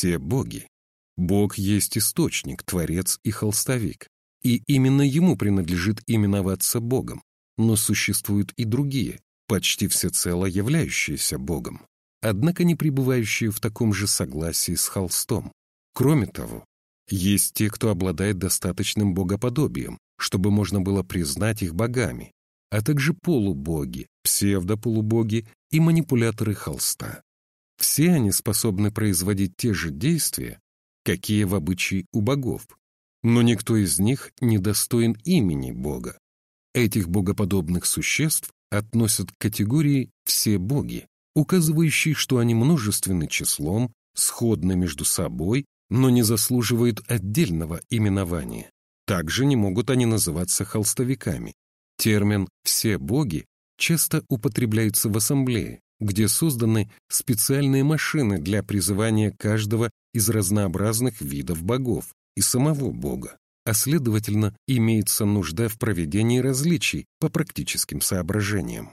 все боги. Бог есть источник, творец и холстовик. И именно ему принадлежит именоваться Богом. Но существуют и другие, почти всецело являющиеся Богом, однако не пребывающие в таком же согласии с холстом. Кроме того, есть те, кто обладает достаточным богоподобием, чтобы можно было признать их богами, а также полубоги, псевдополубоги и манипуляторы холста. Все они способны производить те же действия, какие в обычае у богов, но никто из них не достоин имени бога. Этих богоподобных существ относят к категории «все боги», указывающей, что они множественны числом, сходны между собой, но не заслуживают отдельного именования. Также не могут они называться холстовиками. Термин «все боги» часто употребляется в ассамблее, где созданы специальные машины для призывания каждого из разнообразных видов богов и самого бога, а следовательно, имеется нужда в проведении различий по практическим соображениям.